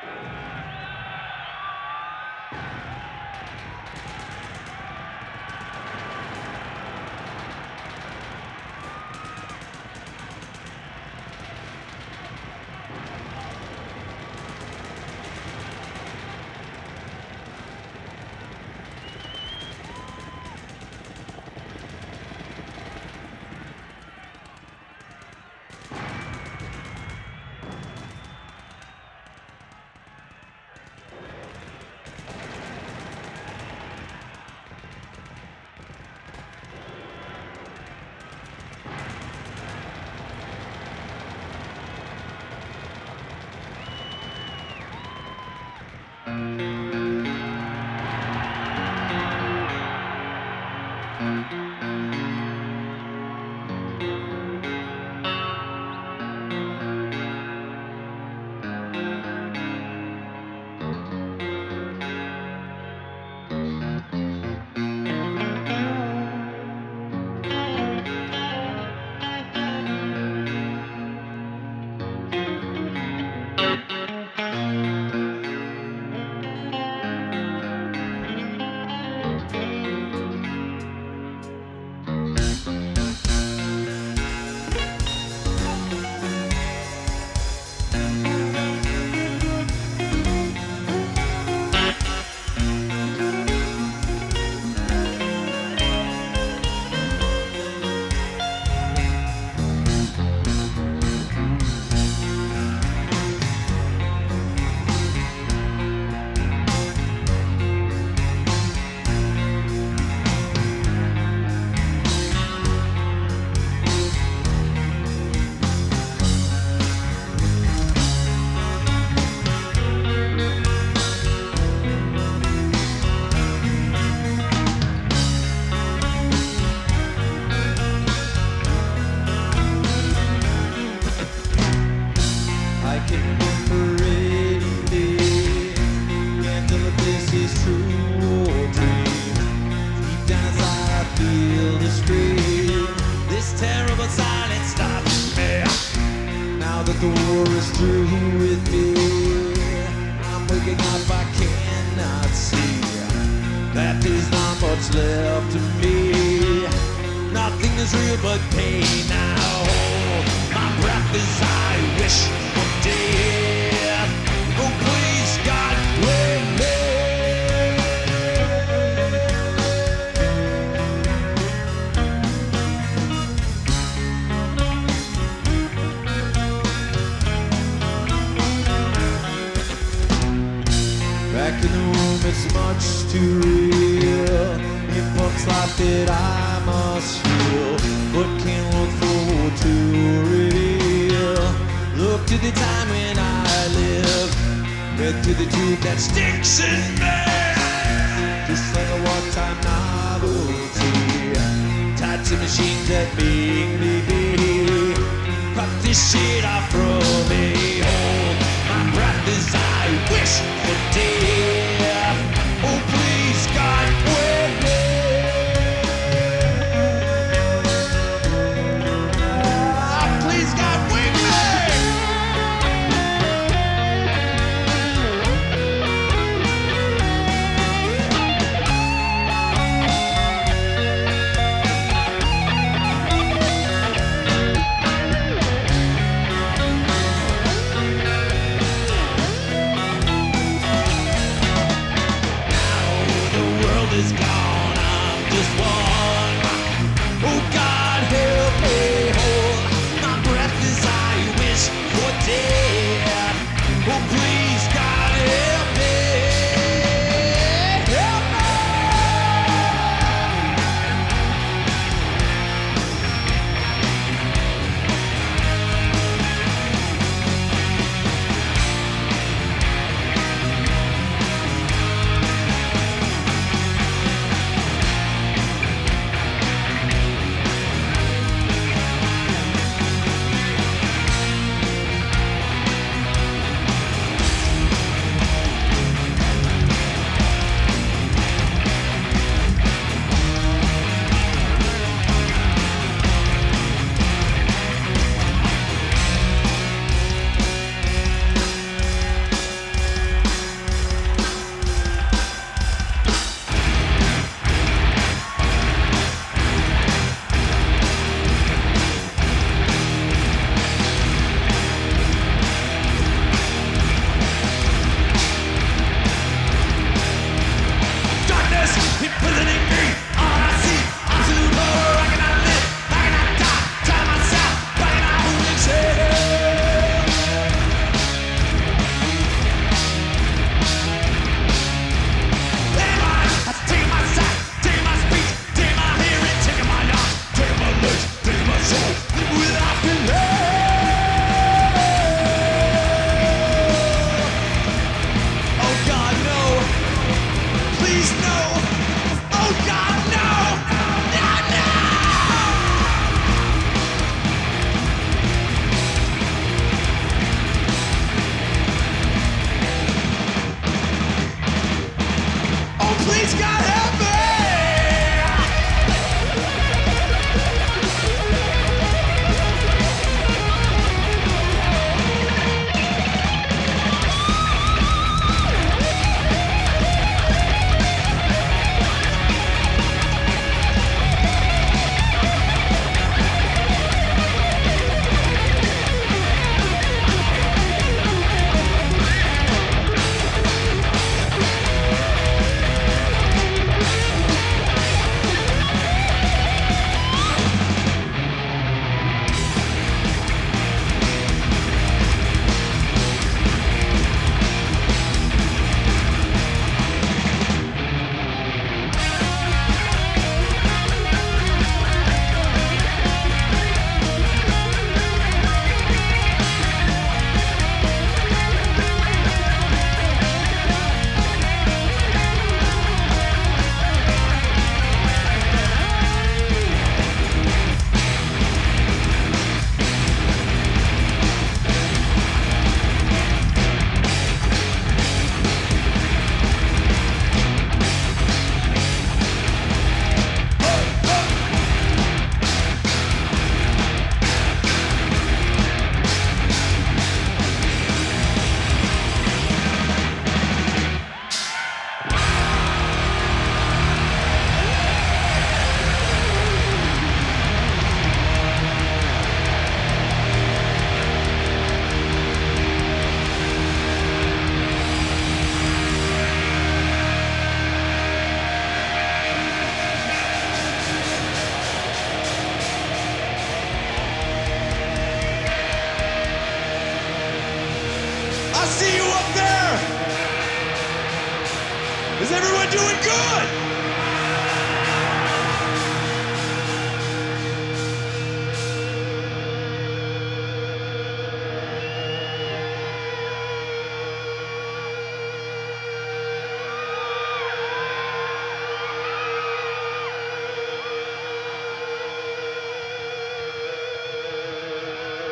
Thank. I This terrible silence stops me. Now that the war is through with me, I'm waking up. I cannot see that there's not much left of me. Nothing is real but pain now. My breath is I wish much too real. It pumps like that I must feel, but can't look forward to reveal. Look to the time when I live, read to the tube that sticks in me. Just like a wartime novelty, tied to machines that make me be. Cut this shit off from me. Hold my breath as I wish He's got it! Is everyone doing good?